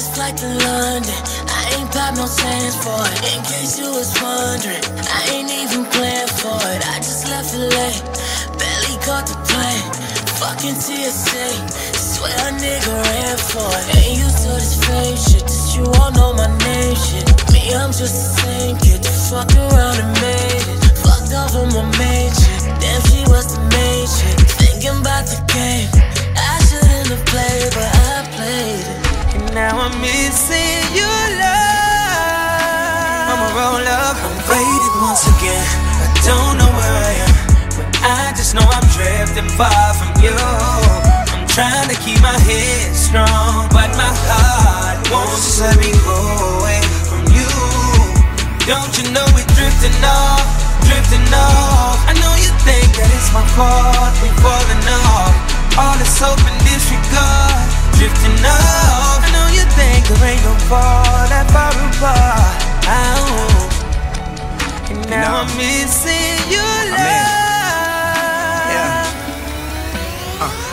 flight to London. I ain't pop no sands for it. In case you was wondering, I ain't even planned for it. I just left it late, barely caught the plane. Fucking TSA, swear a nigga ran for it. Ain't used to this fake shit, this you all know my name shit. Me, I'm just the same kid that fucked around and made it. Fucked off on my main I'm missing your love. I'ma roll up, I'm faded once again. I don't know where I am, but I just know I'm drifting far from you. I'm trying to keep my head strong, but my heart won't just let me go away from you. Don't you know we're drifting off, drifting off? I know you think that it's my fault,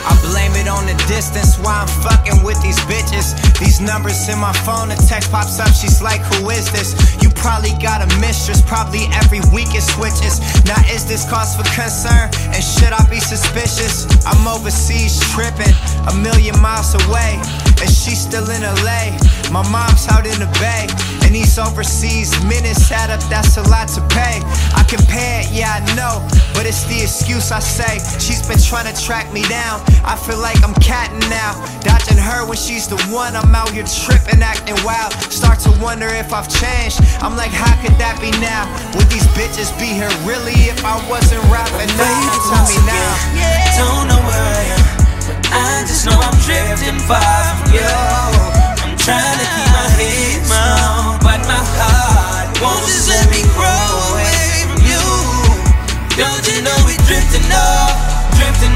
I blame it on the distance why I'm fucking with these bitches. These numbers in my phone, a text pops up, she's like, Who is this? You probably got a mistress, probably every week it switches. Now, is this cause for concern? And should I be suspicious? I'm overseas tripping, a million miles away. And she's still in LA. My mom's out in the bay. And these overseas minutes add up, that's a lot to pay. I compare it, yeah, I know. But it's the excuse I say. She's been trying to track me down. I feel like I'm catting now. Dodging her when she's the one. I'm out here tripping, acting wild. Start to wonder if I've changed. I'm like, how could that be now? Would these bitches be here really if I wasn't rapping now? Tell me now. Don't know where I am, but I just know I'm drifting far from you.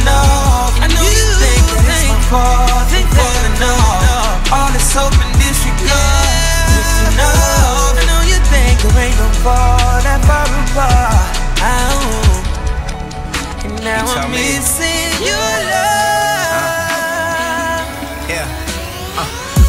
Off? I know you think that it's my fault, think falling off. All this hope and disregard, drifting off. I know you think there ain't no fall that far apart. Oh. And now You I'm me. missing your love. Yeah. Uh,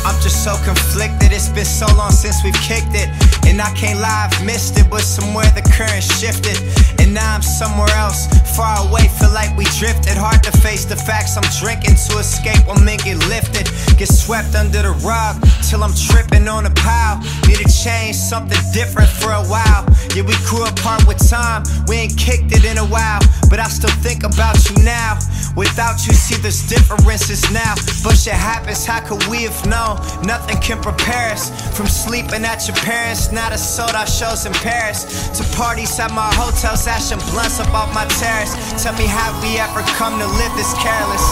I'm just so conflicted. It's been so long since we've kicked it. And I can't lie, I've missed it. But somewhere the current shifted. And now I'm somewhere else. Far away, feel like we drifted. Hard to face the facts. I'm drinking to escape when men get lifted. Get swept under the rug till I'm tripping on a pile. Need to change something different for a while. Yeah, we grew apart with time. We ain't kicked it in a while. But I still think about you now. Without you, see there's differences now. But shit happens, how could we have known? Nothing can prepare us from sleeping at your parents. Now to sold out shows in Paris. To parties at my hotels, ashing blunts up off my terrace. Tell me, how we ever come to live this careless?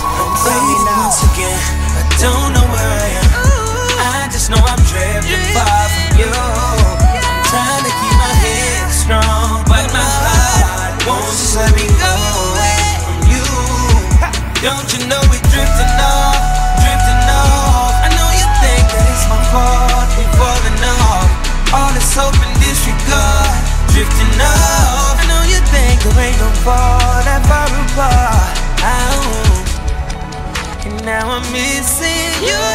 Tell me now. once again, I don't know where I just know I'm drifting far from you. Trying to keep my head strong, but my heart won't just let me go from you. Don't you know we're drifting off, drifting off? I know you think that it's my fault, we're falling off. All this hope and disregard, drifting off. I know you think there ain't no fall that far apart. Ow. And now I'm missing you.